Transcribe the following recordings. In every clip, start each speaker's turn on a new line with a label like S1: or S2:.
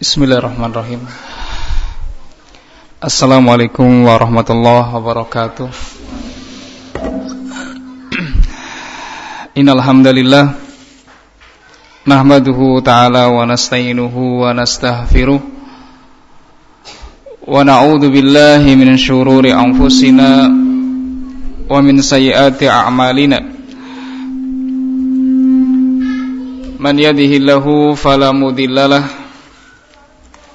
S1: Bismillahirrahmanirrahim. Assalamualaikum warahmatullahi wabarakatuh. Innal hamdalillah nahmaduhu ta'ala wa nasta'inuhu wa nastaghfiruh wa na'udzu billahi min shururi anfusina wa min sayyiati a'malina. Man yahdihillahu fala mudhillalah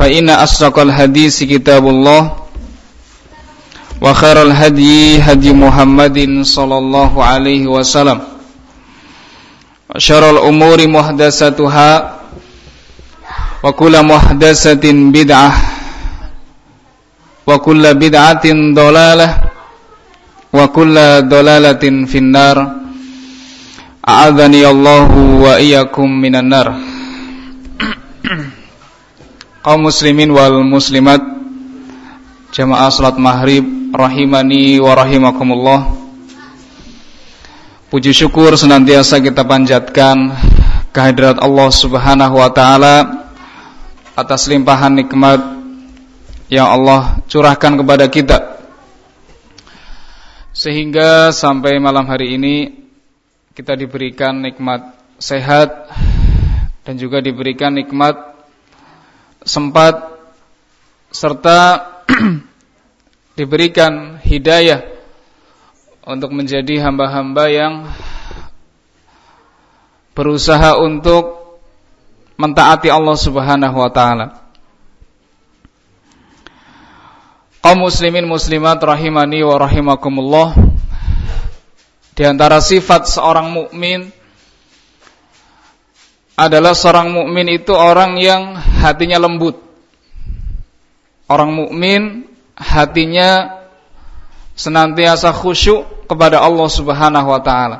S1: فإن أصدق الحديث كتاب الله وخير الهدي هدي محمد صلى الله عليه وسلم وشر الأمور محدثاتها وكل محدثة بدعة وكل بدعة ضلالة وكل ضلالة في النار. أعاذني الله وإياكم من النار. Kaum muslimin wal muslimat jamaah salat maghrib rahimani wa rahimakumullah. Puji syukur senantiasa kita panjatkan kehadirat Allah Subhanahu wa taala atas limpahan nikmat yang Allah curahkan kepada kita. Sehingga sampai malam hari ini kita diberikan nikmat sehat dan juga diberikan nikmat sempat serta diberikan hidayah untuk menjadi hamba-hamba yang berusaha untuk mentaati Allah Subhanahu wa taala. Kaum muslimin muslimat rahimani wa rahimakumullah. Di antara sifat seorang mukmin adalah seorang mukmin itu orang yang hatinya lembut. Orang mukmin hatinya senantiasa khusyuk kepada Allah Subhanahu wa taala.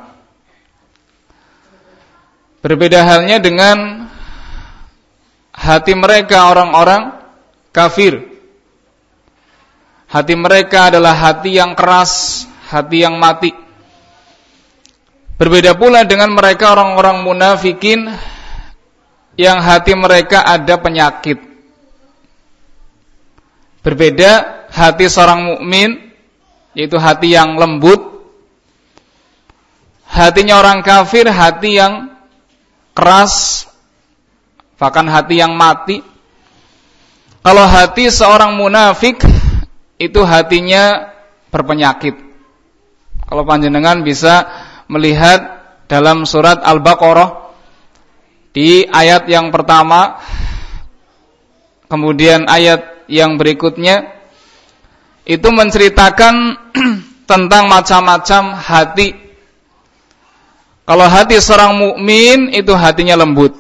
S1: Berbeda halnya dengan hati mereka orang-orang kafir. Hati mereka adalah hati yang keras, hati yang mati. Berbeda pula dengan mereka orang-orang munafikin yang hati mereka ada penyakit. Berbeda hati seorang mukmin yaitu hati yang lembut. Hatinya orang kafir hati yang keras bahkan hati yang mati. Kalau hati seorang munafik itu hatinya berpenyakit. Kalau panjenengan bisa melihat dalam surat Al-Baqarah di ayat yang pertama kemudian ayat yang berikutnya itu menceritakan tentang macam-macam hati. Kalau hati seorang mukmin itu hatinya lembut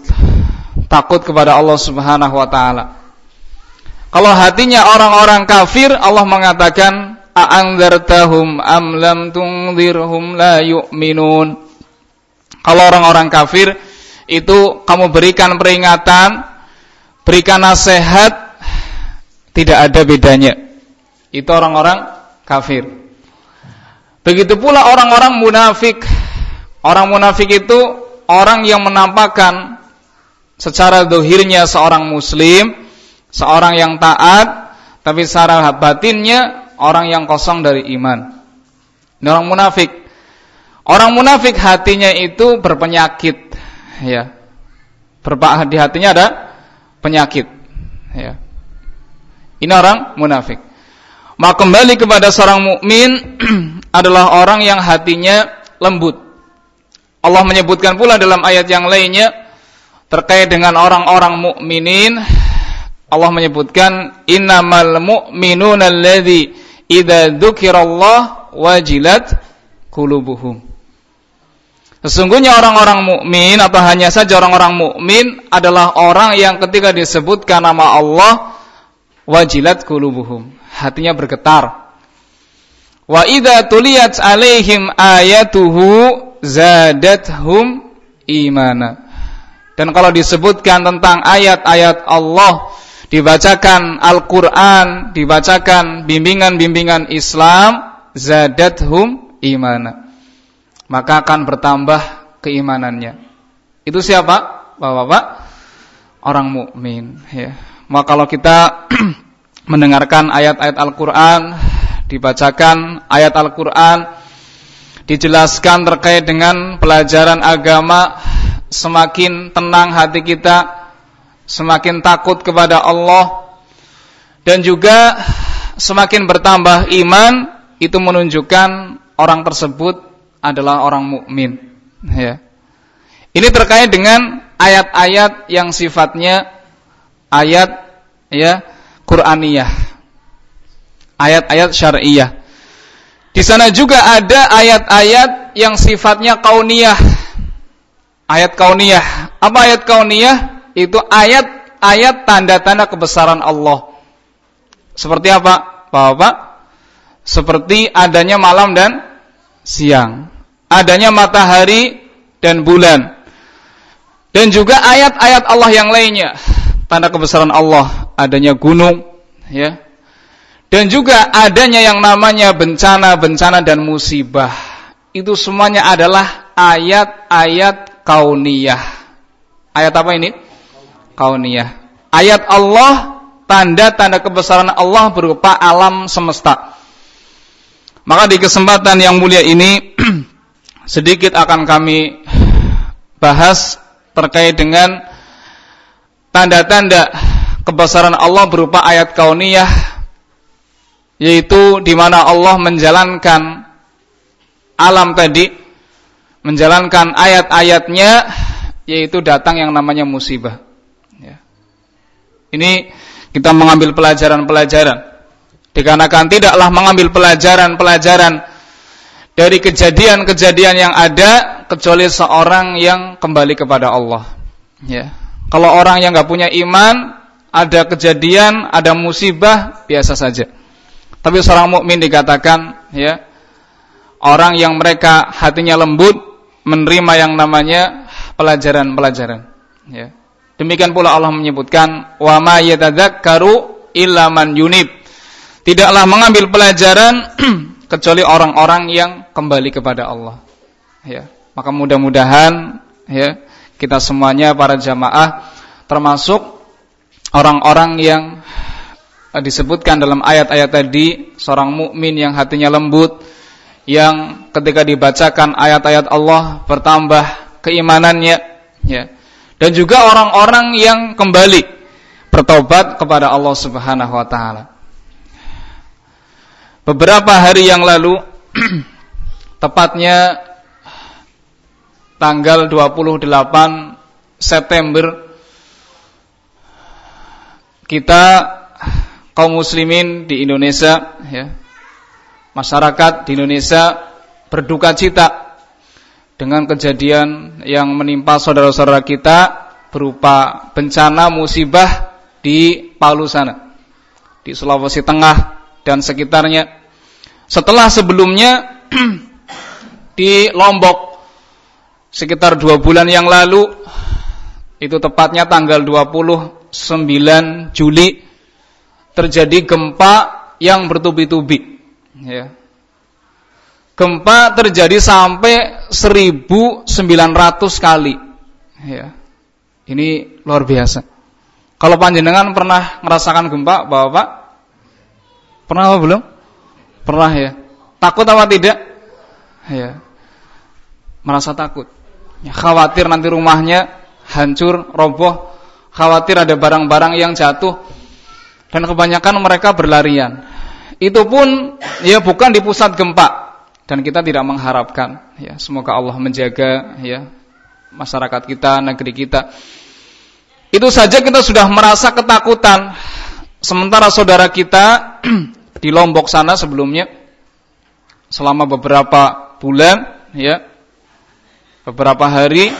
S1: takut kepada Allah Subhanahu wa taala. Kalau hatinya orang-orang kafir Allah mengatakan a'anzartahum am lam la yu'minun. Kalau orang-orang kafir itu kamu berikan peringatan, berikan nasihat, tidak ada bedanya. Itu orang-orang kafir. Begitu pula orang-orang munafik. Orang munafik itu orang yang menampakkan secara dohirnya seorang muslim, seorang yang taat, tapi secara batinnya orang yang kosong dari iman. Ini orang munafik. Orang munafik hatinya itu berpenyakit ya. Berpak di hatinya ada penyakit, ya. Ini orang munafik. Maka kembali kepada seorang mukmin adalah orang yang hatinya lembut. Allah menyebutkan pula dalam ayat yang lainnya terkait dengan orang-orang mukminin Allah menyebutkan innamal mu'minuna alladzi idza dzukirallah wajilat qulubuhum. Sesungguhnya orang-orang mukmin atau hanya saja orang-orang mukmin adalah orang yang ketika disebutkan nama Allah wajilat qulubuhum. Hatinya bergetar. Wa idza tuliyat alaihim ayatuhu zadathum imana. Dan kalau disebutkan tentang ayat-ayat Allah, dibacakan Al-Qur'an, dibacakan bimbingan-bimbingan Islam, zadathum imana. Maka akan bertambah keimanannya. Itu siapa? Bapak-bapak, orang mukmin ya. Maka kalau kita mendengarkan ayat-ayat Al-Qur'an, dibacakan ayat Al-Qur'an, dijelaskan terkait dengan pelajaran agama, semakin tenang hati kita, semakin takut kepada Allah dan juga semakin bertambah iman itu menunjukkan orang tersebut adalah orang mukmin ya. Ini terkait dengan ayat-ayat yang sifatnya ayat ya Qur'aniyah. Ayat-ayat syariah. Di sana juga ada ayat-ayat yang sifatnya kauniyah. Ayat kauniyah. Apa ayat kauniyah? Itu ayat-ayat tanda-tanda kebesaran Allah. Seperti apa? Bapak? Seperti adanya malam dan siang. Adanya matahari dan bulan dan juga ayat-ayat Allah yang lainnya, tanda kebesaran Allah, adanya gunung, ya. Dan juga adanya yang namanya bencana-bencana dan musibah. Itu semuanya adalah ayat-ayat kauniyah. Ayat apa ini? Kauniyah. Ayat Allah, tanda-tanda kebesaran Allah berupa alam semesta. Maka di kesempatan yang mulia ini sedikit akan kami bahas terkait dengan tanda-tanda kebesaran Allah berupa ayat kauniyah yaitu di mana Allah menjalankan alam tadi menjalankan ayat-ayatnya yaitu datang yang namanya musibah ya. ini kita mengambil pelajaran-pelajaran dikarenakan tidaklah mengambil pelajaran-pelajaran dari kejadian-kejadian yang ada kecuali seorang yang kembali kepada Allah. Ya. Kalau orang yang nggak punya iman, ada kejadian, ada musibah, biasa saja. Tapi seorang mukmin dikatakan, ya, orang yang mereka hatinya lembut, menerima yang namanya pelajaran-pelajaran. Ya. Demikian pula Allah menyebutkan, wa ma yatadzakkaru illa man yunib. Tidaklah mengambil pelajaran kecuali orang-orang yang kembali kepada Allah. Ya, maka mudah-mudahan ya kita semuanya para jamaah termasuk orang-orang yang disebutkan dalam ayat-ayat tadi seorang mukmin yang hatinya lembut yang ketika dibacakan ayat-ayat Allah bertambah keimanannya ya. Dan juga orang-orang yang kembali bertobat kepada Allah Subhanahu wa taala beberapa hari yang lalu tepatnya tanggal 28 September kita kaum muslimin di Indonesia ya masyarakat di Indonesia berduka cita dengan kejadian yang menimpa saudara-saudara kita berupa bencana musibah di Palu sana di Sulawesi Tengah dan sekitarnya. Setelah sebelumnya di Lombok sekitar dua bulan yang lalu itu tepatnya tanggal 29 Juli terjadi gempa yang bertubi-tubi ya. Gempa terjadi sampai 1900 kali ya. Ini luar biasa. Kalau panjenengan pernah merasakan gempa, Bapak? Pernah apa belum? Pernah ya. Takut apa tidak? Ya. Merasa takut. Ya, khawatir nanti rumahnya hancur, roboh, khawatir ada barang-barang yang jatuh. Dan kebanyakan mereka berlarian. Itu pun ya bukan di pusat gempa dan kita tidak mengharapkan ya semoga Allah menjaga ya masyarakat kita, negeri kita. Itu saja kita sudah merasa ketakutan. Sementara saudara kita di Lombok sana sebelumnya selama beberapa bulan ya beberapa hari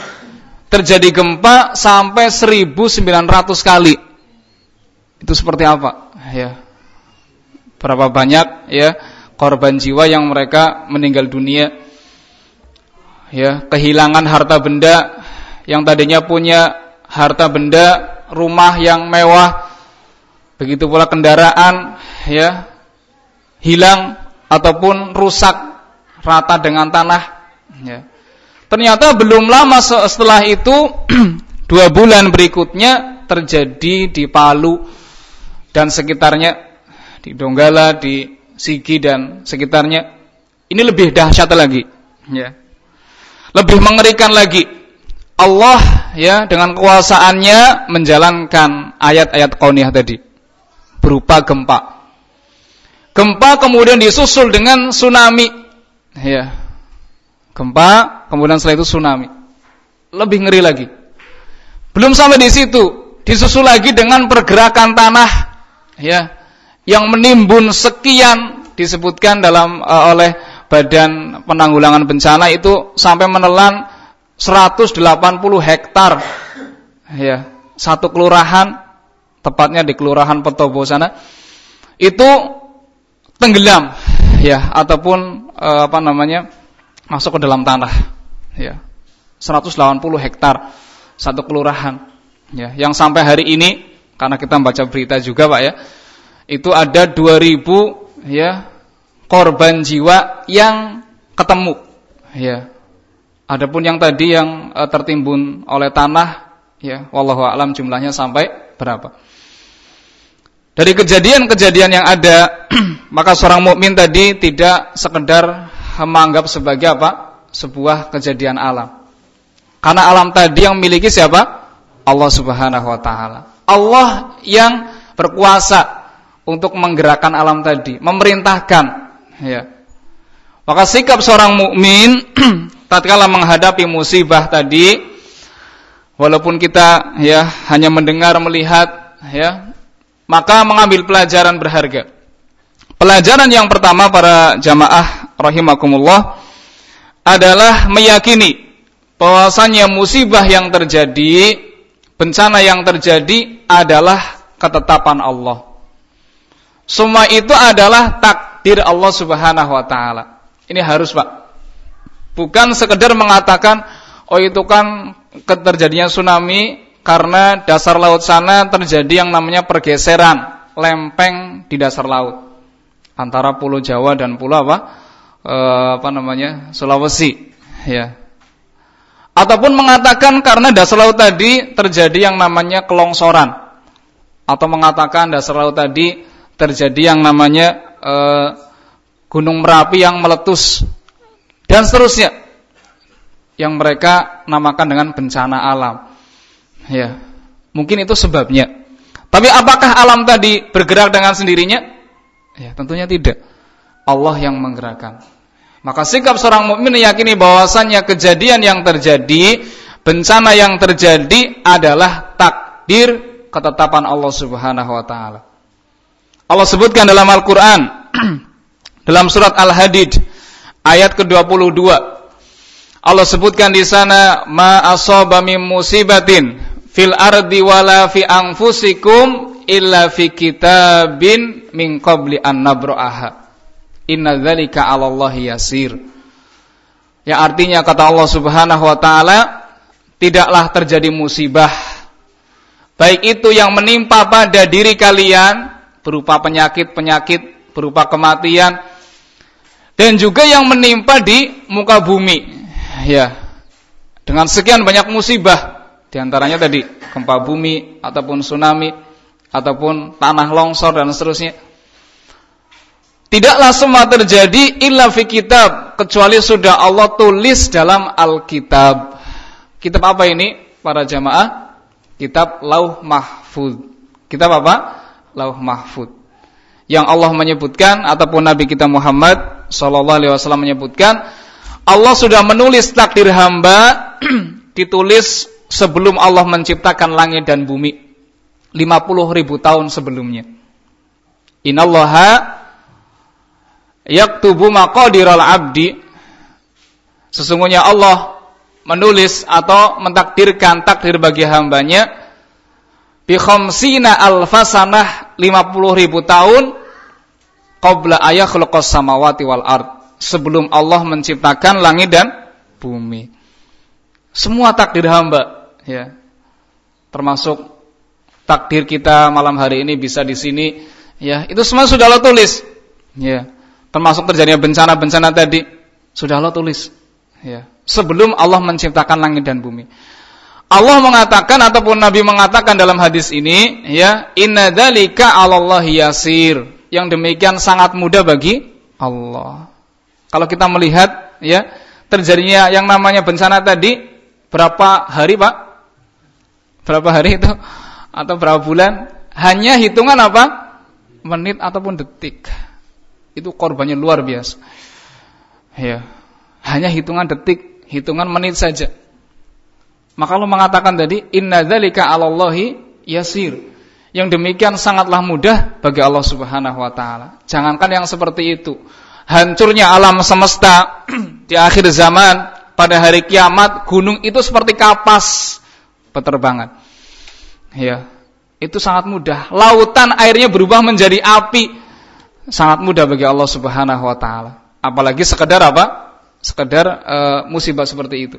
S1: terjadi gempa sampai 1900 kali. Itu seperti apa? ya berapa banyak ya korban jiwa yang mereka meninggal dunia ya kehilangan harta benda yang tadinya punya harta benda rumah yang mewah begitu pula kendaraan ya hilang ataupun rusak rata dengan tanah ya ternyata belum lama setelah itu dua bulan berikutnya terjadi di Palu dan sekitarnya di Donggala, di Sigi dan sekitarnya. Ini lebih dahsyat lagi, ya. Lebih mengerikan lagi. Allah ya dengan kekuasaannya menjalankan ayat-ayat kauniyah tadi berupa gempa. Gempa kemudian disusul dengan tsunami. Ya. Gempa, kemudian setelah itu tsunami. Lebih ngeri lagi. Belum sampai di situ, disusul lagi dengan pergerakan tanah ya yang menimbun sekian disebutkan dalam uh, oleh Badan Penanggulangan Bencana itu sampai menelan 180 hektar ya satu kelurahan tepatnya di kelurahan Petobo sana itu tenggelam ya ataupun uh, apa namanya masuk ke dalam tanah ya. 180 hektar satu kelurahan ya. Yang sampai hari ini karena kita baca berita juga Pak ya itu ada 2000 ya korban jiwa yang ketemu ya. Adapun yang tadi yang uh, tertimbun oleh tanah ya wallahu alam jumlahnya sampai berapa dari kejadian-kejadian yang ada maka seorang mukmin tadi tidak sekedar menganggap sebagai apa sebuah kejadian alam karena alam tadi yang memiliki siapa? Allah Subhanahu wa taala. Allah yang berkuasa untuk menggerakkan alam tadi, memerintahkan, ya. Maka sikap seorang mukmin tatkala menghadapi musibah tadi walaupun kita ya hanya mendengar melihat ya maka mengambil pelajaran berharga. Pelajaran yang pertama para jamaah rahimakumullah adalah meyakini bahwasanya musibah yang terjadi, bencana yang terjadi adalah ketetapan Allah. Semua itu adalah takdir Allah Subhanahu wa taala. Ini harus, Pak. Bukan sekedar mengatakan oh itu kan terjadinya tsunami karena dasar laut sana terjadi yang namanya pergeseran lempeng di dasar laut. Antara pulau Jawa dan pulau apa? E, apa namanya? Sulawesi, ya. Ataupun mengatakan karena dasar laut tadi terjadi yang namanya kelongsoran. Atau mengatakan dasar laut tadi terjadi yang namanya e, gunung merapi yang meletus. Dan seterusnya. Yang mereka namakan dengan bencana alam ya. Mungkin itu sebabnya. Tapi apakah alam tadi bergerak dengan sendirinya? Ya tentunya tidak. Allah yang menggerakkan. Maka sikap seorang mukmin meyakini bahwasannya kejadian yang terjadi, bencana yang terjadi adalah takdir ketetapan Allah Subhanahu wa taala. Allah sebutkan dalam Al-Qur'an dalam surat Al-Hadid ayat ke-22. Allah sebutkan di sana ma asaba musibatin fil ardi wala fi anfusikum illa fi kitabin min qabli an nabra'aha. Inna dzalika 'ala Allah yasir. Ya artinya kata Allah Subhanahu wa taala tidaklah terjadi musibah baik itu yang menimpa pada diri kalian berupa penyakit-penyakit, berupa kematian dan juga yang menimpa di muka bumi. Ya. Dengan sekian banyak musibah di antaranya tadi gempa bumi ataupun tsunami ataupun tanah longsor dan seterusnya Tidaklah semua terjadi illa fi kitab kecuali sudah Allah tulis dalam Alkitab. Kitab apa ini para jamaah? Kitab Lauh Mahfud. Kitab apa? Lauh Mahfud. Yang Allah menyebutkan ataupun Nabi kita Muhammad sallallahu alaihi wasallam menyebutkan Allah sudah menulis takdir hamba ditulis sebelum Allah menciptakan langit dan bumi 50 ribu tahun sebelumnya. Innallaha yaktubu maqadiral abdi sesungguhnya Allah menulis atau mentakdirkan takdir bagi hambanya bi khamsina alfasanah 50 ribu tahun qabla ayah khulqas samawati wal ard sebelum Allah menciptakan langit dan bumi. Semua takdir hamba, ya. Termasuk takdir kita malam hari ini bisa di sini, ya. Itu semua sudah Allah tulis. Ya. Termasuk terjadinya bencana-bencana tadi sudah Allah tulis. Ya. Sebelum Allah menciptakan langit dan bumi. Allah mengatakan ataupun Nabi mengatakan dalam hadis ini, ya, inna dzalika 'alallahi yasir. Yang demikian sangat mudah bagi Allah. Kalau kita melihat ya terjadinya yang namanya bencana tadi berapa hari Pak? Berapa hari itu? Atau berapa bulan? Hanya hitungan apa? Menit ataupun detik. Itu korbannya luar biasa. Ya. Hanya hitungan detik, hitungan menit saja. Maka Allah mengatakan tadi inna dzalika 'alallahi yasir. Yang demikian sangatlah mudah bagi Allah Subhanahu wa taala. Jangankan yang seperti itu hancurnya alam semesta di akhir zaman pada hari kiamat gunung itu seperti kapas peterbangan. Ya, itu sangat mudah. Lautan airnya berubah menjadi api sangat mudah bagi Allah Subhanahu wa taala. Apalagi sekedar apa? Sekedar uh, musibah seperti itu.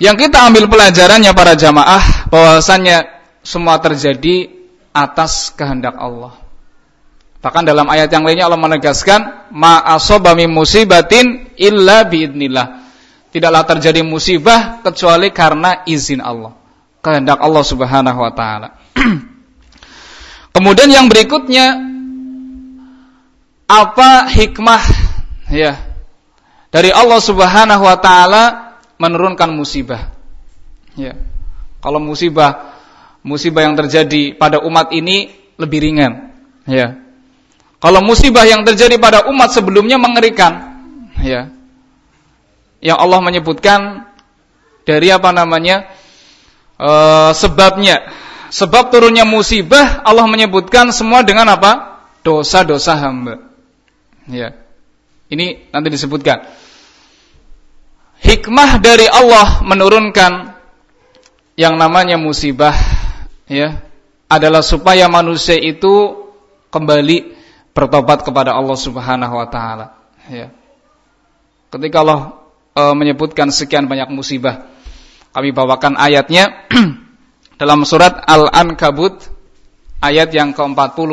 S1: Yang kita ambil pelajarannya para jamaah bahwasannya semua terjadi atas kehendak Allah. Bahkan dalam ayat yang lainnya Allah menegaskan ma asaba min musibatin illa biidnillah. Tidaklah terjadi musibah kecuali karena izin Allah. Kehendak Allah Subhanahu wa taala. Kemudian yang berikutnya apa hikmah ya dari Allah Subhanahu wa taala menurunkan musibah. Ya. Kalau musibah musibah yang terjadi pada umat ini lebih ringan. Ya. Kalau musibah yang terjadi pada umat sebelumnya mengerikan, ya. Yang Allah menyebutkan dari apa namanya? E, sebabnya. Sebab turunnya musibah Allah menyebutkan semua dengan apa? Dosa-dosa hamba. Ya. Ini nanti disebutkan. Hikmah dari Allah menurunkan yang namanya musibah ya adalah supaya manusia itu kembali bertobat kepada Allah Subhanahu wa taala ya. Ketika Allah e, menyebutkan sekian banyak musibah, kami bawakan ayatnya dalam surat Al-Ankabut ayat yang ke-40.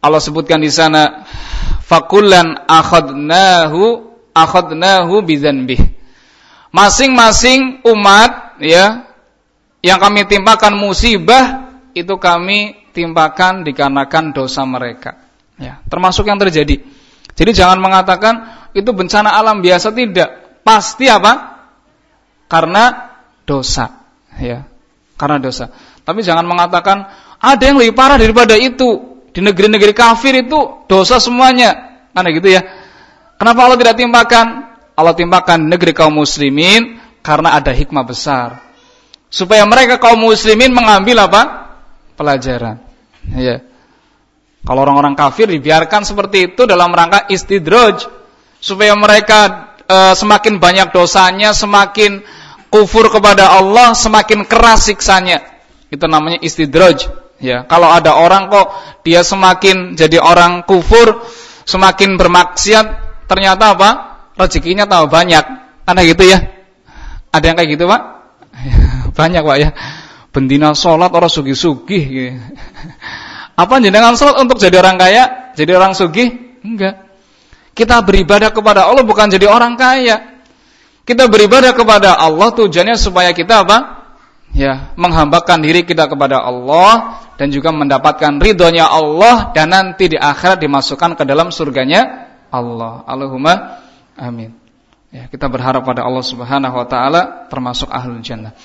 S1: Allah sebutkan di sana fakullan akhadnahu akhadnahu bidzanbih. Masing-masing umat ya yang kami timpakan musibah itu kami timpakan dikarenakan dosa mereka. Ya, termasuk yang terjadi. Jadi jangan mengatakan itu bencana alam biasa tidak. Pasti apa? Karena dosa, ya. Karena dosa. Tapi jangan mengatakan ada yang lebih parah daripada itu. Di negeri-negeri kafir itu dosa semuanya. Karena gitu ya. Kenapa Allah tidak timpakan? Allah timpakan negeri kaum muslimin karena ada hikmah besar. Supaya mereka kaum muslimin mengambil apa? Pelajaran. Ya. Kalau orang-orang kafir dibiarkan seperti itu dalam rangka istidraj supaya mereka e, semakin banyak dosanya, semakin kufur kepada Allah, semakin keras siksanya. Itu namanya istidraj. Ya, kalau ada orang kok dia semakin jadi orang kufur, semakin bermaksiat, ternyata apa? Rezekinya tahu banyak. Karena gitu ya. Ada yang kayak gitu, Pak? banyak, Pak ya. Bendina sholat orang sugi-sugi gitu. Apa jenengan sholat untuk jadi orang kaya? Jadi orang sugih? Enggak. Kita beribadah kepada Allah bukan jadi orang kaya. Kita beribadah kepada Allah tujuannya supaya kita apa? Ya, menghambakan diri kita kepada Allah dan juga mendapatkan ridhonya Allah dan nanti di akhirat dimasukkan ke dalam surganya Allah. Allahumma amin. Ya, kita berharap pada Allah Subhanahu wa taala termasuk ahlul jannah.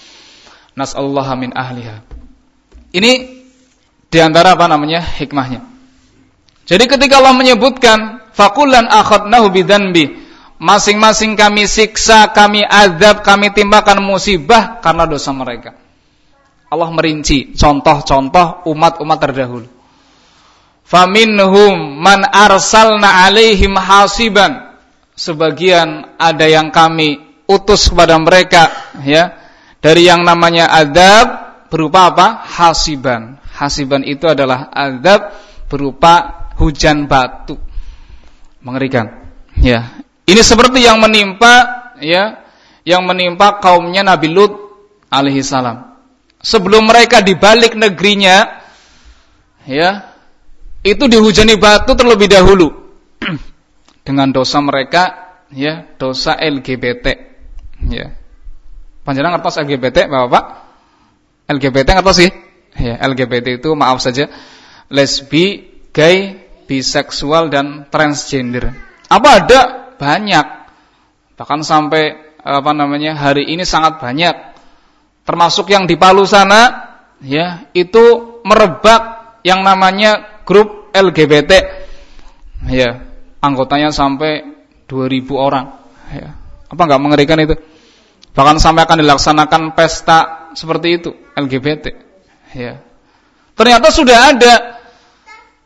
S1: Nas'alullah min ahliha. Ini di antara apa namanya hikmahnya. Jadi ketika Allah menyebutkan fakulan akhadnahu bidzanbi, masing-masing kami siksa, kami azab, kami timpakan musibah karena dosa mereka. Allah merinci contoh-contoh umat-umat terdahulu. Faminhum man arsalna alaihim hasiban. Sebagian ada yang kami utus kepada mereka ya dari yang namanya azab berupa apa? Hasiban Hasiban itu adalah azab berupa hujan batu. Mengerikan. Ya. Ini seperti yang menimpa ya, yang menimpa kaumnya Nabi Lut alaihi salam. Sebelum mereka dibalik negerinya ya, itu dihujani batu terlebih dahulu dengan dosa mereka ya, dosa LGBT. Ya. Panjenengan ngertos LGBT, Bapak? LGBT ngertos sih? Ya, LGBT itu maaf saja lesbi, gay, biseksual dan transgender. Apa ada? Banyak. Bahkan sampai apa namanya? hari ini sangat banyak. Termasuk yang di Palu sana ya, itu merebak yang namanya grup LGBT. Ya, anggotanya sampai 2000 orang. Ya. Apa enggak mengerikan itu? Bahkan sampai akan dilaksanakan pesta seperti itu LGBT. Ya. Ternyata sudah ada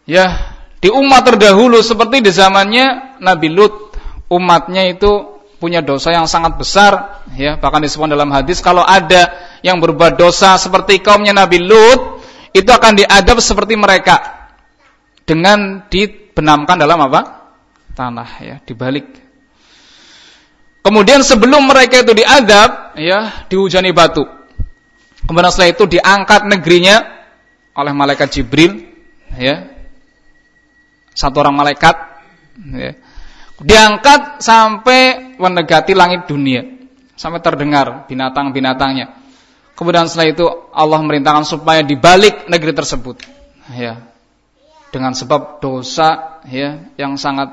S1: ya di umat terdahulu seperti di zamannya Nabi Lut. Umatnya itu punya dosa yang sangat besar ya, bahkan disebut dalam hadis kalau ada yang berbuat dosa seperti kaumnya Nabi Lut, itu akan diadab seperti mereka dengan dibenamkan dalam apa? tanah ya, dibalik Kemudian sebelum mereka itu diadab, ya, dihujani batu. Kemudian setelah itu diangkat negerinya oleh malaikat Jibril, ya. Satu orang malaikat, ya. Diangkat sampai mendekati langit dunia, sampai terdengar binatang-binatangnya. Kemudian setelah itu Allah merintahkan supaya dibalik negeri tersebut, ya. Dengan sebab dosa ya yang sangat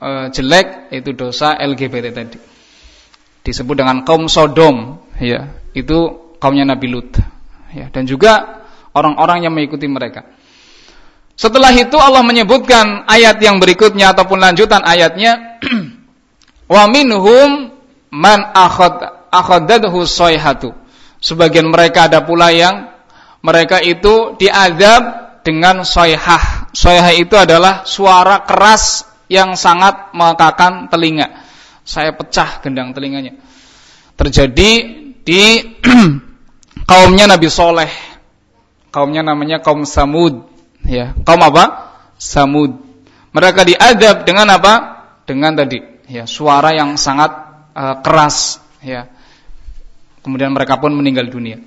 S1: e, jelek itu dosa LGBT tadi. Disebut dengan kaum Sodom, ya. Itu kaumnya Nabi Lut. Ya, dan juga orang-orang yang mengikuti mereka. Setelah itu Allah menyebutkan ayat yang berikutnya ataupun lanjutan ayatnya wa minhum man akhad akhadadhu sayhatu. Sebagian mereka ada pula yang mereka itu diadab dengan soyhah. Soyhah itu adalah suara keras yang sangat mengekakan telinga. Saya pecah gendang telinganya. Terjadi di kaumnya Nabi Soleh. Kaumnya namanya kaum Samud. Ya, kaum apa? Samud. Mereka diadab dengan apa? Dengan tadi, ya, suara yang sangat uh, keras. Ya. Kemudian mereka pun meninggal dunia.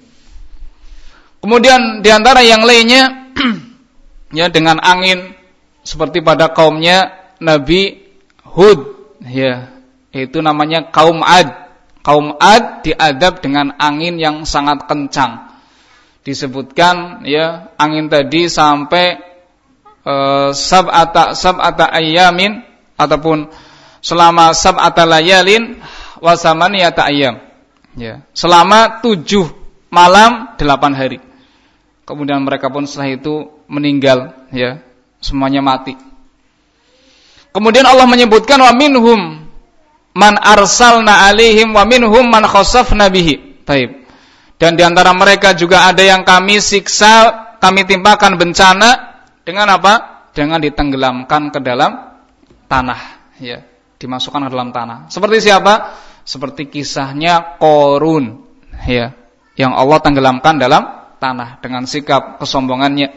S1: Kemudian di antara yang lainnya, ya dengan angin seperti pada kaumnya Nabi Hud ya itu namanya kaum Ad kaum Ad diadab dengan angin yang sangat kencang disebutkan ya angin tadi sampai uh, sab'ata sab'ata ayamin ataupun selama sab'ata layalin wasamaniyata ayam ya selama tujuh malam delapan hari kemudian mereka pun setelah itu meninggal ya semuanya mati Kemudian Allah menyebutkan wa minhum man arsalna alaihim wa minhum man khasafna bihi. Taib. Dan di antara mereka juga ada yang kami siksa, kami timpakan bencana dengan apa? Dengan ditenggelamkan ke dalam tanah, ya, dimasukkan ke dalam tanah. Seperti siapa? Seperti kisahnya Korun, ya, yang Allah tenggelamkan dalam tanah dengan sikap kesombongannya.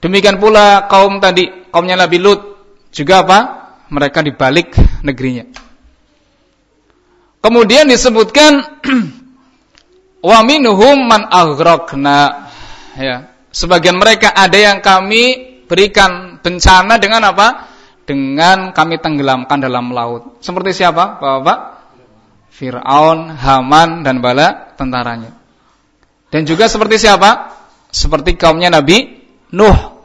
S1: Demikian pula kaum tadi, kaumnya Nabi Lut juga apa? Mereka dibalik negerinya. Kemudian disebutkan wa minhum man aghraqna. Ya. Sebagian mereka ada yang kami berikan bencana dengan apa? Dengan kami tenggelamkan dalam laut. Seperti siapa? Bapak? Fir'aun, Haman dan bala tentaranya. Dan juga seperti siapa? Seperti kaumnya Nabi Nuh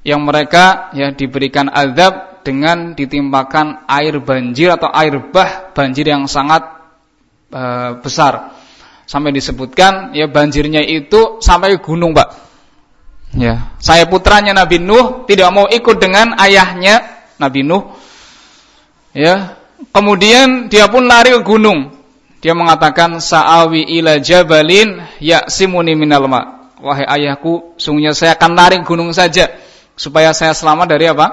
S1: yang mereka ya diberikan azab dengan ditimpakan air banjir atau air bah banjir yang sangat e, besar sampai disebutkan ya banjirnya itu sampai gunung pak ya saya putranya Nabi Nuh tidak mau ikut dengan ayahnya Nabi Nuh ya kemudian dia pun lari ke gunung dia mengatakan sa'awi ila jabalin ya simuni minal ma wahai ayahku sungguhnya saya akan lari gunung saja supaya saya selamat dari apa?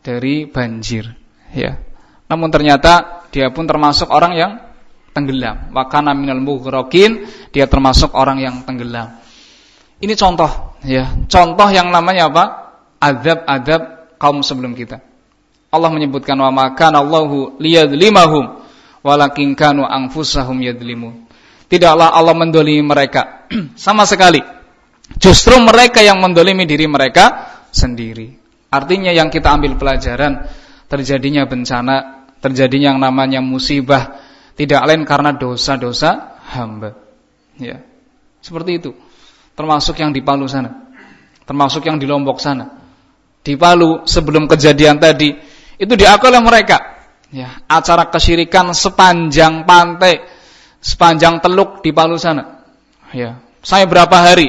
S1: Dari banjir. Ya. Namun ternyata dia pun termasuk orang yang tenggelam. Wakana minal mughraqin, dia termasuk orang yang tenggelam. Ini contoh ya contoh yang namanya apa? Adab-adab kaum sebelum kita. Allah menyebutkan wa maka Allahu liyadlimahum walakin kanu anfusahum yadlimun. Tidaklah Allah mendolimi mereka sama sekali. Justru mereka yang mendolimi diri mereka sendiri. Artinya yang kita ambil pelajaran terjadinya bencana, terjadinya yang namanya musibah tidak lain karena dosa-dosa hamba. Ya. Seperti itu. Termasuk yang di Palu sana. Termasuk yang di Lombok sana. Di Palu sebelum kejadian tadi itu diakui oleh mereka. Ya, acara kesyirikan sepanjang pantai, sepanjang teluk di Palu sana. Ya, saya berapa hari.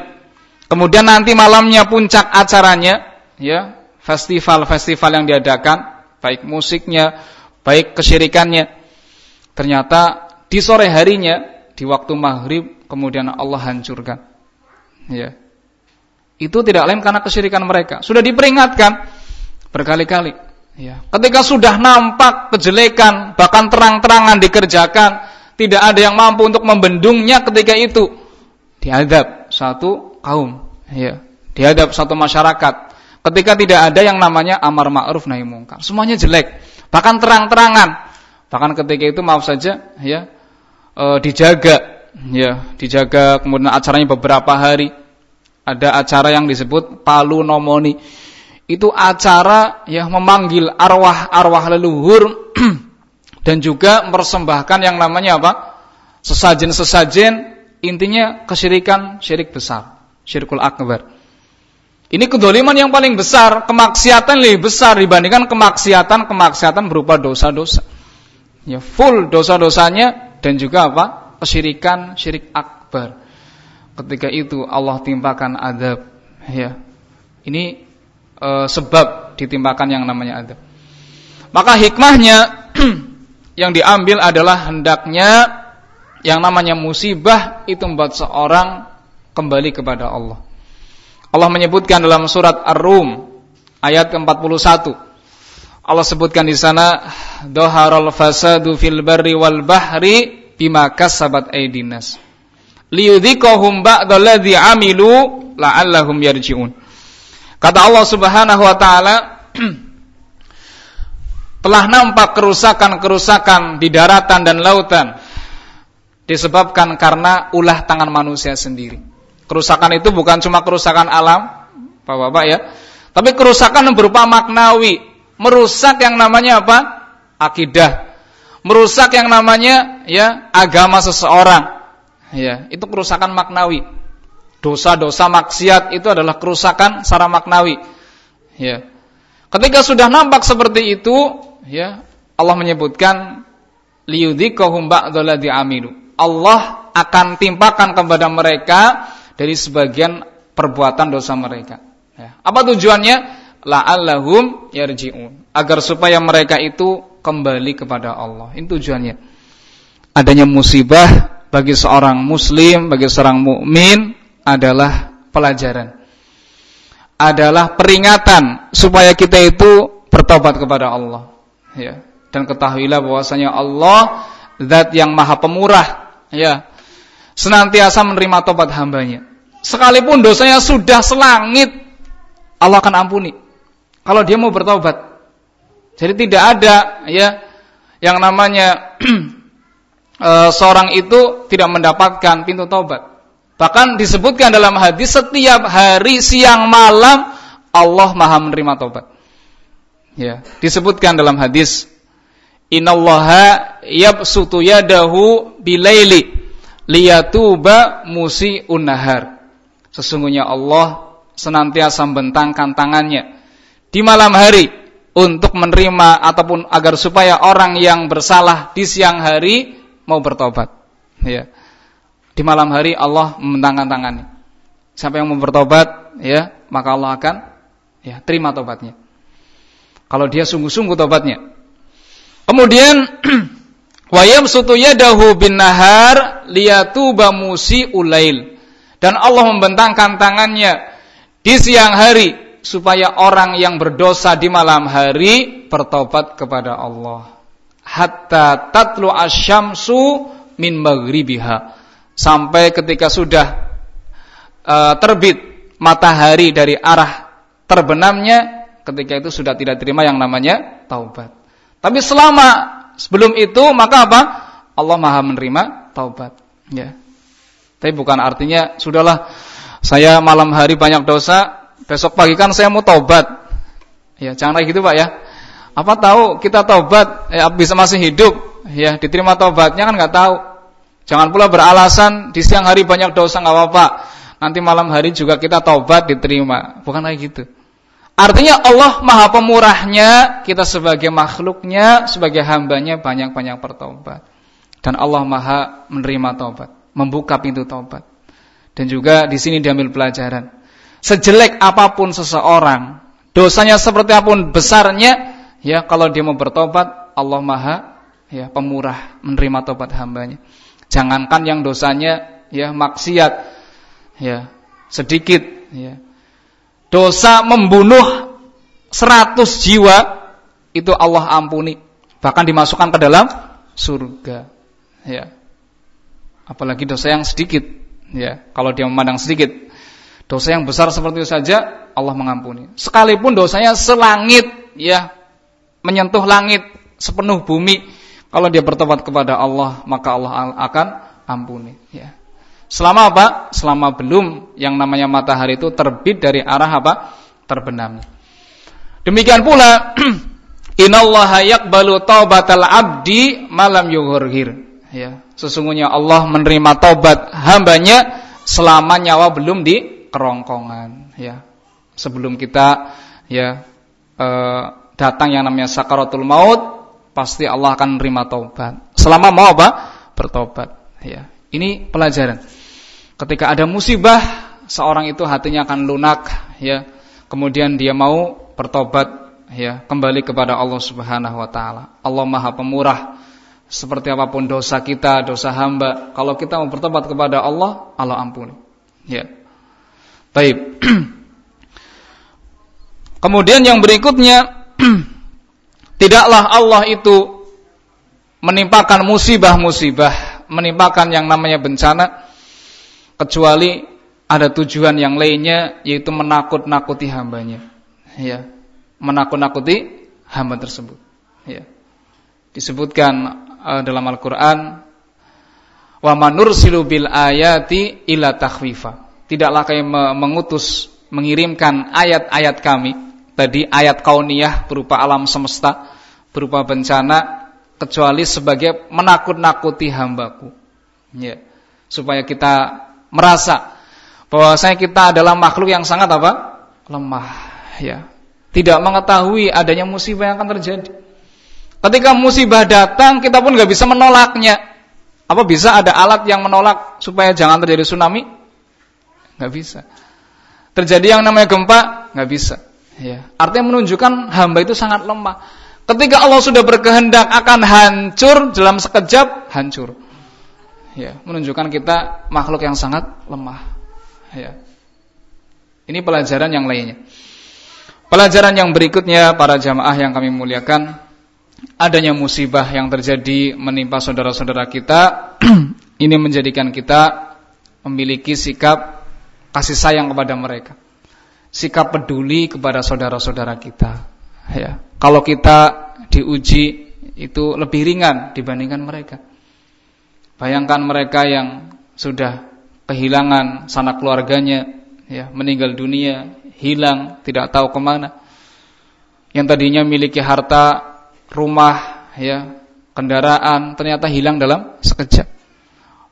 S1: Kemudian nanti malamnya puncak acaranya, ya, festival-festival yang diadakan, baik musiknya, baik kesyirikannya. Ternyata di sore harinya, di waktu maghrib, kemudian Allah hancurkan. Ya. Itu tidak lain karena kesyirikan mereka. Sudah diperingatkan berkali-kali. Ya. Ketika sudah nampak kejelekan, bahkan terang-terangan dikerjakan, tidak ada yang mampu untuk membendungnya ketika itu. Diadab satu kaum, ya. Diadab satu masyarakat. Ketika tidak ada yang namanya amar ma'ruf nahi mungkar. Semuanya jelek, bahkan terang-terangan. Bahkan ketika itu maaf saja, ya, e, dijaga, ya, dijaga kemudian acaranya beberapa hari. Ada acara yang disebut Palu Nomoni itu acara yang memanggil arwah-arwah leluhur dan juga mempersembahkan yang namanya apa? sesajen-sesajen intinya kesyirikan syirik besar, syirkul akbar. Ini kedoliman yang paling besar, kemaksiatan lebih besar dibandingkan kemaksiatan-kemaksiatan berupa dosa-dosa. Ya, full dosa-dosanya dan juga apa? kesyirikan, syirik akbar. Ketika itu Allah timpakan adab. Ya. Ini e, sebab ditimpakan yang namanya adab. Maka hikmahnya yang diambil adalah hendaknya yang namanya musibah itu membuat seorang kembali kepada Allah. Allah menyebutkan dalam surat Ar-Rum ayat ke-41. Allah sebutkan di sana dhaharal fasadu fil barri wal bahri bima kasabat aydinas. Liyudhikahum ba'dalladzi amilu la'allahum yarji'un. Kata Allah Subhanahu wa taala telah nampak kerusakan-kerusakan di daratan dan lautan disebabkan karena ulah tangan manusia sendiri. Kerusakan itu bukan cuma kerusakan alam, Bapak-bapak ya, tapi kerusakan berupa maknawi, merusak yang namanya apa? akidah. Merusak yang namanya ya agama seseorang. Ya, itu kerusakan maknawi dosa-dosa maksiat itu adalah kerusakan secara maknawi. Ya. Ketika sudah nampak seperti itu, ya, Allah menyebutkan amilu. Allah akan timpakan kepada mereka dari sebagian perbuatan dosa mereka. Ya. Apa tujuannya? La'allahum yarji'un. Agar supaya mereka itu kembali kepada Allah. Ini tujuannya. Adanya musibah bagi seorang muslim, bagi seorang mukmin adalah pelajaran. Adalah peringatan supaya kita itu bertobat kepada Allah. Ya. Dan ketahuilah bahwasanya Allah zat yang maha pemurah. Ya. Senantiasa menerima tobat hambanya. Sekalipun dosanya sudah selangit, Allah akan ampuni. Kalau dia mau bertobat. Jadi tidak ada ya yang namanya e, seorang itu tidak mendapatkan pintu tobat. Bahkan disebutkan dalam hadis setiap hari siang malam Allah Maha menerima taubat. Ya, disebutkan dalam hadis Innallaha yabsutu yadahu bilaili liyatuba musi unnahar. Sesungguhnya Allah senantiasa membentangkan tangannya di malam hari untuk menerima ataupun agar supaya orang yang bersalah di siang hari mau bertobat. Ya di malam hari Allah membentangkan tangannya. Siapa yang mau bertobat, ya, maka Allah akan ya terima tobatnya. Kalau dia sungguh-sungguh tobatnya. Kemudian wayam sutu yadahu bin nahar liyatuba musi ulail. Dan Allah membentangkan tangannya di siang hari supaya orang yang berdosa di malam hari bertobat kepada Allah. Hatta tatlu asyamsu min maghribiha sampai ketika sudah uh, terbit matahari dari arah terbenamnya, ketika itu sudah tidak terima yang namanya taubat. Tapi selama sebelum itu maka apa? Allah Maha menerima taubat. Ya. Tapi bukan artinya sudahlah saya malam hari banyak dosa, besok pagi kan saya mau taubat. Ya, jangan kayak gitu Pak ya. Apa tahu kita taubat ya bisa masih hidup, ya diterima taubatnya kan nggak tahu. Jangan pula beralasan di siang hari banyak dosa nggak apa-apa. Nanti malam hari juga kita taubat diterima. Bukan kayak gitu. Artinya Allah maha pemurahnya, kita sebagai makhluknya, sebagai hambanya banyak-banyak bertobat. Dan Allah maha menerima taubat, membuka pintu taubat. Dan juga di sini diambil pelajaran. Sejelek apa pun seseorang, dosanya seperti apa pun besarnya, ya kalau dia mau bertobat, Allah maha ya pemurah menerima taubat hambanya. Jangankan yang dosanya ya maksiat, ya sedikit, ya. Dosa membunuh 100 jiwa itu Allah ampuni. Bahkan dimasukkan ke dalam surga ya. Apalagi dosa yang sedikit ya. Kalau dia memandang sedikit dosa yang besar seperti itu saja Allah mengampuni sekalipun dosanya selangit ya menyentuh langit sepenuh bumi kalau dia bertobat kepada Allah maka Allah akan ampuni ya Selama apa? Selama belum yang namanya matahari itu terbit dari arah apa? Terbenam. Demikian pula Innallaha yaqbalu taubatal abdi malam yughurhir. Ya, sesungguhnya Allah menerima taubat hambanya selama nyawa belum di kerongkongan, ya. Sebelum kita ya eh, datang yang namanya sakaratul maut, pasti Allah akan menerima taubat. Selama mau apa? Bertobat, ya. Ini pelajaran. Ketika ada musibah, seorang itu hatinya akan lunak, ya. Kemudian dia mau bertobat, ya, kembali kepada Allah Subhanahu wa taala. Allah Maha Pemurah. Seperti apa pun dosa kita, dosa hamba, kalau kita mau bertobat kepada Allah, Allah ampuni. Ya. Baik. Kemudian yang berikutnya tidaklah Allah itu menimpakan musibah-musibah, menimpakan yang namanya bencana kecuali ada tujuan yang lainnya yaitu menakut-nakuti hambanya. Ya menakut-nakuti hamba tersebut. Ya. Disebutkan uh, dalam Al-Qur'an wa manursilu bil ayati ila takhwifa tidaklah kami mengutus mengirimkan ayat-ayat kami tadi ayat kauniyah berupa alam semesta berupa bencana kecuali sebagai menakut-nakuti hambaku ya supaya kita merasa bahwa saya kita adalah makhluk yang sangat apa? lemah, ya. Tidak mengetahui adanya musibah yang akan terjadi. Ketika musibah datang, kita pun nggak bisa menolaknya. Apa bisa ada alat yang menolak supaya jangan terjadi tsunami? Nggak bisa. Terjadi yang namanya gempa? Nggak bisa. Ya. Artinya menunjukkan hamba itu sangat lemah. Ketika Allah sudah berkehendak akan hancur dalam sekejap, hancur ya menunjukkan kita makhluk yang sangat lemah ya ini pelajaran yang lainnya pelajaran yang berikutnya para jamaah yang kami muliakan adanya musibah yang terjadi menimpa saudara-saudara kita ini menjadikan kita memiliki sikap kasih sayang kepada mereka sikap peduli kepada saudara-saudara kita ya kalau kita diuji itu lebih ringan dibandingkan mereka Bayangkan mereka yang sudah kehilangan sanak keluarganya, ya, meninggal dunia, hilang, tidak tahu ke mana. Yang tadinya miliki harta, rumah, ya, kendaraan, ternyata hilang dalam sekejap.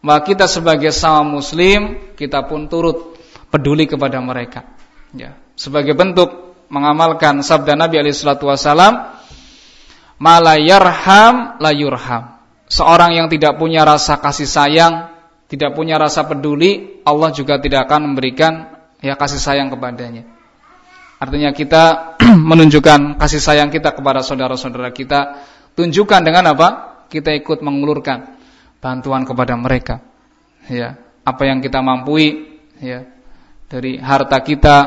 S1: Maka kita sebagai sama muslim, kita pun turut peduli kepada mereka. Ya, sebagai bentuk mengamalkan sabda Nabi alaihi salatu wasalam, "Malayarham layurham." seorang yang tidak punya rasa kasih sayang, tidak punya rasa peduli, Allah juga tidak akan memberikan ya kasih sayang kepadanya. Artinya kita menunjukkan kasih sayang kita kepada saudara-saudara kita, tunjukkan dengan apa? Kita ikut mengulurkan bantuan kepada mereka. Ya, apa yang kita mampu ya dari harta kita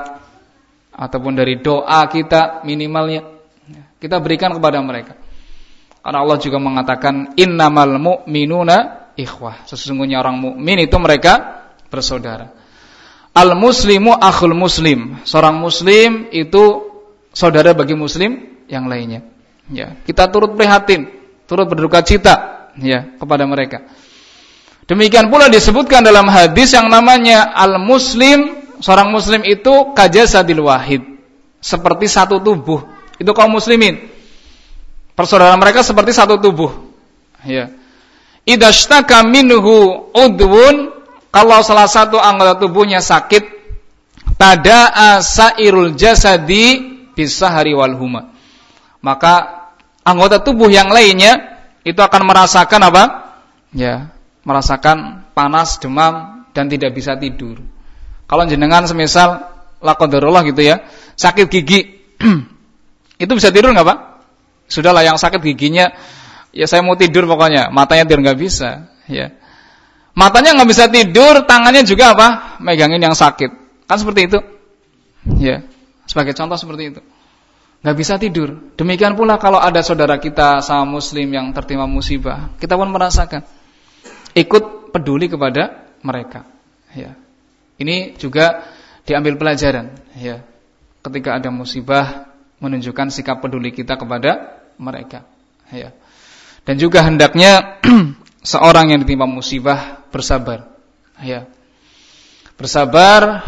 S1: ataupun dari doa kita minimalnya ya, kita berikan kepada mereka. Karena Allah juga mengatakan innamal mu'minuna ikhwah. Sesungguhnya orang mukmin itu mereka bersaudara. Al muslimu akhul muslim. Seorang muslim itu saudara bagi muslim yang lainnya. Ya, kita turut prihatin, turut berduka cita ya kepada mereka. Demikian pula disebutkan dalam hadis yang namanya al muslim, seorang muslim itu kajasadil wahid, seperti satu tubuh. Itu kaum muslimin. Persaudaraan mereka seperti satu tubuh. Ya. Idashtaka minhu udwun kalau salah satu anggota tubuhnya sakit tada asairul jasadi bisa hari walhuma maka anggota tubuh yang lainnya itu akan merasakan apa ya merasakan panas demam dan tidak bisa tidur kalau jenengan semisal lakodarullah gitu ya sakit gigi itu bisa tidur nggak pak sudahlah yang sakit giginya ya saya mau tidur pokoknya matanya tidur nggak bisa ya Matanya nggak bisa tidur, tangannya juga apa? Megangin yang sakit. Kan seperti itu. Ya. Sebagai contoh seperti itu. Nggak bisa tidur. Demikian pula kalau ada saudara kita sama muslim yang tertimpa musibah, kita pun merasakan ikut peduli kepada mereka. Ya. Ini juga diambil pelajaran, ya. Ketika ada musibah menunjukkan sikap peduli kita kepada mereka, ya. Dan juga hendaknya seorang yang ditimpa musibah bersabar. Ya. Bersabar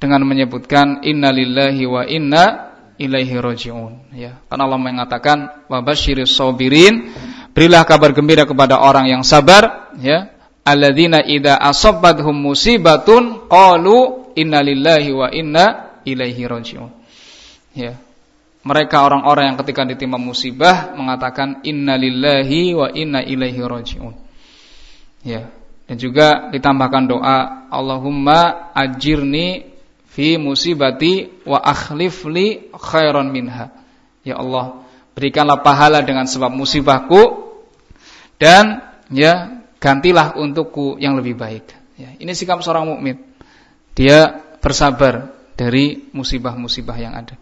S1: dengan menyebutkan innalillahi wa inna ilaihi rajiun. Ya. Karena Allah mengatakan wa basyiris sabirin, berilah kabar gembira kepada orang yang sabar, ya. Alladzina idza asabathum musibatun qalu innalillahi wa inna ilaihi rajiun. Ya. Mereka orang-orang yang ketika ditimpa musibah mengatakan innalillahi wa inna ilaihi rajiun. Ya. Dan juga ditambahkan doa Allahumma ajirni fi musibati wa akhlifli khairan minha. Ya Allah, berikanlah pahala dengan sebab musibahku dan ya gantilah untukku yang lebih baik. Ya, ini sikap seorang mukmin. Dia bersabar dari musibah-musibah yang ada.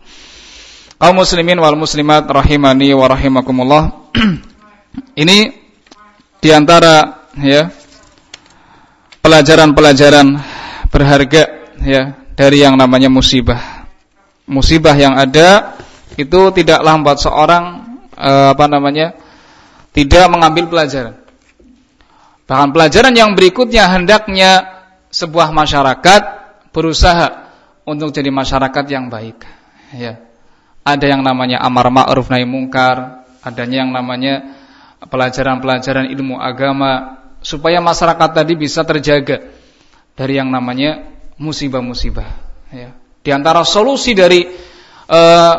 S1: Kaum muslimin wal muslimat rahimani wa rahimakumullah. ini di antara ya pelajaran-pelajaran berharga ya dari yang namanya musibah. Musibah yang ada itu tidak lambat seorang eh, apa namanya tidak mengambil pelajaran. Bahkan pelajaran yang berikutnya hendaknya sebuah masyarakat berusaha untuk jadi masyarakat yang baik. Ya. Ada yang namanya amar ma'ruf nahi mungkar, adanya yang namanya pelajaran-pelajaran ilmu agama, supaya masyarakat tadi bisa terjaga dari yang namanya musibah-musibah. Ya. Di antara solusi dari uh,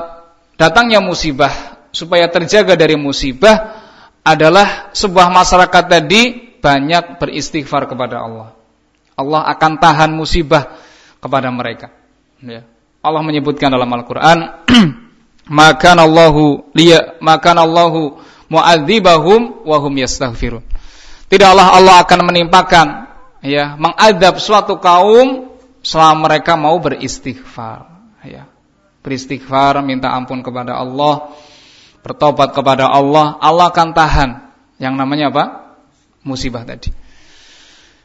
S1: datangnya musibah supaya terjaga dari musibah adalah sebuah masyarakat tadi banyak beristighfar kepada Allah. Allah akan tahan musibah kepada mereka. Ya. Allah menyebutkan dalam Al-Quran, maka Allahu liya maka Allahu mu'adzibahum wa hum yastaghfirun. Tidaklah Allah akan menimpakan ya, mengadab suatu kaum selama mereka mau beristighfar, ya. Beristighfar, minta ampun kepada Allah, bertobat kepada Allah, Allah akan tahan yang namanya apa? Musibah tadi.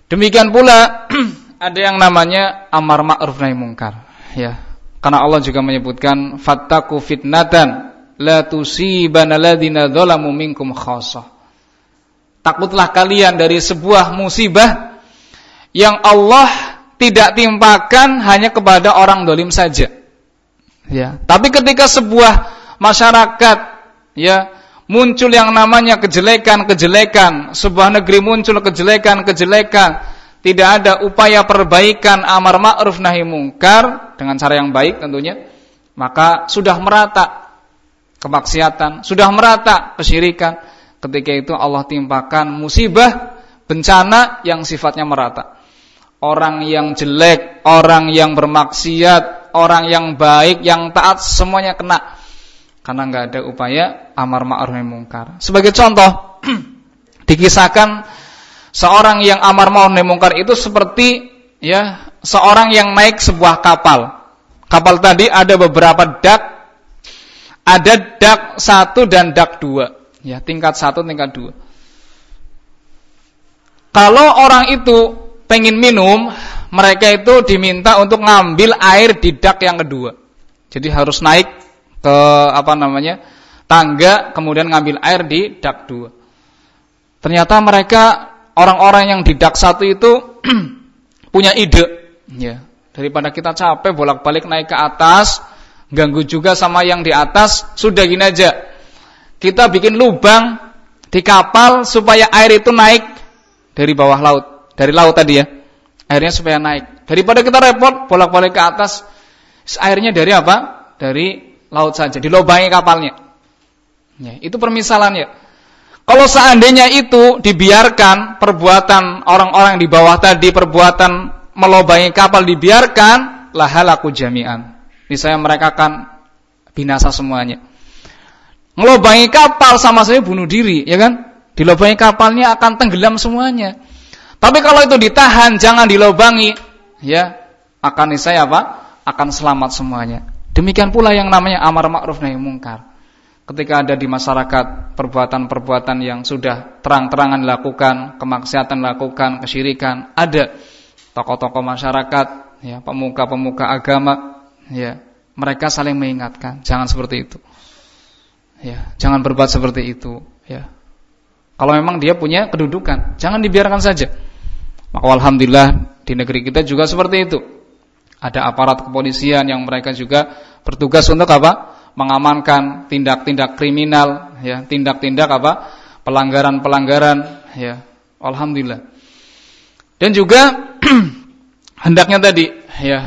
S1: Demikian pula ada yang namanya amar ma'ruf nahi mungkar, ya. Karena Allah juga menyebutkan fattaku fitnatan la tusibana ladina dzalamu minkum khassah Takutlah kalian dari sebuah musibah yang Allah tidak timpakan hanya kepada orang dolim saja. Ya, tapi ketika sebuah masyarakat ya muncul yang namanya kejelekan-kejelekan, sebuah negeri muncul kejelekan-kejelekan, tidak ada upaya perbaikan amar ma'ruf nahi mungkar dengan cara yang baik tentunya, maka sudah merata kemaksiatan, sudah merata kesyirikan Ketika itu Allah timpakan musibah, bencana yang sifatnya merata. Orang yang jelek, orang yang bermaksiat, orang yang baik, yang taat semuanya kena. Karena nggak ada upaya amar ma'ruf nahi mungkar. Sebagai contoh, dikisahkan seorang yang amar ma'ruf nahi mungkar itu seperti ya seorang yang naik sebuah kapal. Kapal tadi ada beberapa dak, ada dak satu dan dak dua. Ya, tingkat satu, tingkat dua. Kalau orang itu pengen minum, mereka itu diminta untuk ngambil air di dak yang kedua. Jadi harus naik ke apa namanya? tangga kemudian ngambil air di dak dua. Ternyata mereka orang-orang yang di dak satu itu punya ide, ya. Daripada kita capek bolak-balik naik ke atas, ganggu juga sama yang di atas, sudah gini aja. Kita bikin lubang di kapal supaya air itu naik dari bawah laut, dari laut tadi ya. Airnya supaya naik. Daripada kita repot bolak-balik ke atas, airnya dari apa? Dari laut saja, dilobangi kapalnya. Ya, itu permisalannya. Kalau seandainya itu dibiarkan perbuatan orang-orang di bawah tadi, perbuatan melobangi kapal dibiarkan, lahalaku jami'an. Misalnya mereka akan binasa semuanya. Melobangi kapal sama saja bunuh diri, ya kan? Dilobangi kapalnya akan tenggelam semuanya. Tapi kalau itu ditahan, jangan dilobangi, ya, akan saya apa? Akan selamat semuanya. Demikian pula yang namanya amar ma'ruf nahi mungkar. Ketika ada di masyarakat perbuatan-perbuatan yang sudah terang-terangan dilakukan, kemaksiatan dilakukan, kesyirikan, ada tokoh-tokoh masyarakat, ya, pemuka-pemuka agama, ya, mereka saling mengingatkan, jangan seperti itu. Ya, jangan berbuat seperti itu, ya. Kalau memang dia punya kedudukan, jangan dibiarkan saja. Maka alhamdulillah di negeri kita juga seperti itu. Ada aparat kepolisian yang mereka juga bertugas untuk apa? Mengamankan tindak-tindak kriminal, ya, tindak-tindak apa? pelanggaran-pelanggaran, ya. Alhamdulillah. Dan juga hendaknya tadi ya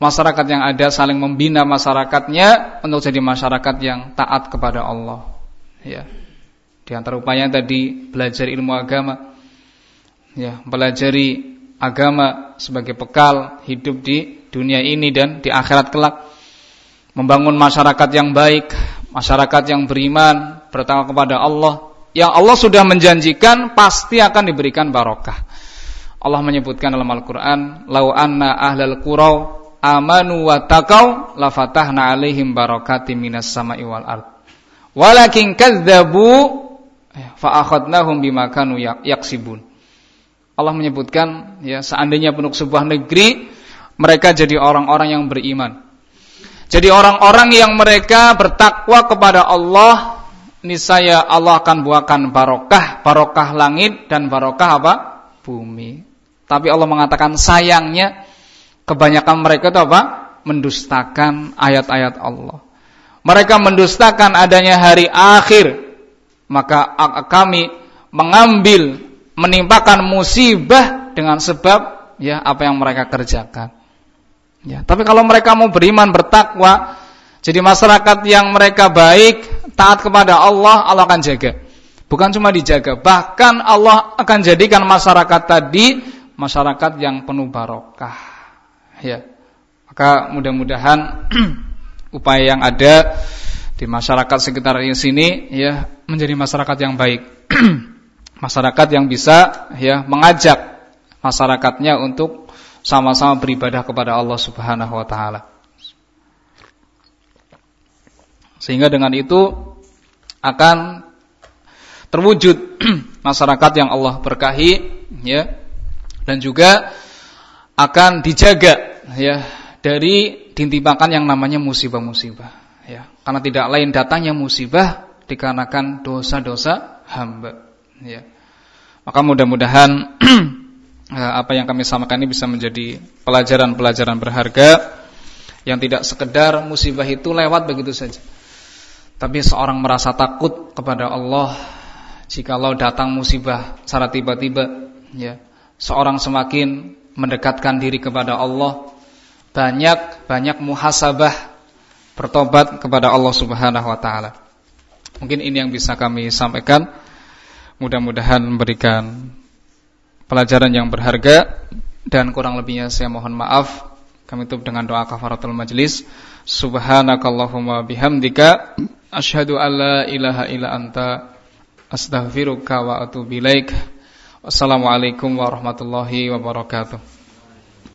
S1: masyarakat yang ada saling membina masyarakatnya untuk jadi masyarakat yang taat kepada Allah. Ya. Di antara upayanya tadi belajar ilmu agama. Ya, pelajari agama sebagai bekal hidup di dunia ini dan di akhirat kelak. Membangun masyarakat yang baik, masyarakat yang beriman, bertakwa kepada Allah, yang Allah sudah menjanjikan pasti akan diberikan barokah. Allah menyebutkan dalam Al-Qur'an, "Lau anna ahlal qura amanu wa taqau la fatahna 'alaihim barakatim minas sama'i wal ard." Walakin kadzdzabu fa akhadnahum bima kanu yaksibun. Allah menyebutkan ya seandainya penduduk sebuah negeri mereka jadi orang-orang yang beriman. Jadi orang-orang yang mereka bertakwa kepada Allah, niscaya Allah akan buahkan barokah, barokah langit dan barokah apa? bumi. Tapi Allah mengatakan sayangnya kebanyakan mereka itu apa? Mendustakan ayat-ayat Allah. Mereka mendustakan adanya hari akhir. Maka kami mengambil menimpakan musibah dengan sebab ya apa yang mereka kerjakan. Ya, tapi kalau mereka mau beriman bertakwa, jadi masyarakat yang mereka baik, taat kepada Allah, Allah akan jaga. Bukan cuma dijaga, bahkan Allah akan jadikan masyarakat tadi masyarakat yang penuh barokah. Ya. Maka mudah-mudahan upaya yang ada di masyarakat sekitar ini sini ya menjadi masyarakat yang baik. masyarakat yang bisa ya mengajak masyarakatnya untuk sama-sama beribadah kepada Allah Subhanahu wa taala. Sehingga dengan itu akan terwujud masyarakat yang Allah berkahi ya dan juga akan dijaga ya dari dintimpakan yang namanya musibah-musibah ya karena tidak lain datangnya musibah dikarenakan dosa-dosa hamba ya maka mudah-mudahan eh, apa yang kami sampaikan ini bisa menjadi pelajaran-pelajaran berharga yang tidak sekedar musibah itu lewat begitu saja tapi seorang merasa takut kepada Allah jikalau datang musibah secara tiba-tiba ya seorang semakin mendekatkan diri kepada Allah, banyak banyak muhasabah bertobat kepada Allah Subhanahu wa taala. Mungkin ini yang bisa kami sampaikan. Mudah-mudahan memberikan pelajaran yang berharga dan kurang lebihnya saya mohon maaf. Kami tutup dengan doa kafaratul majlis. Subhanakallahumma bihamdika asyhadu alla ilaha illa anta astaghfiruka wa atubu ilaika. Wassalamualaikum warahmatullahi wabarakatuh.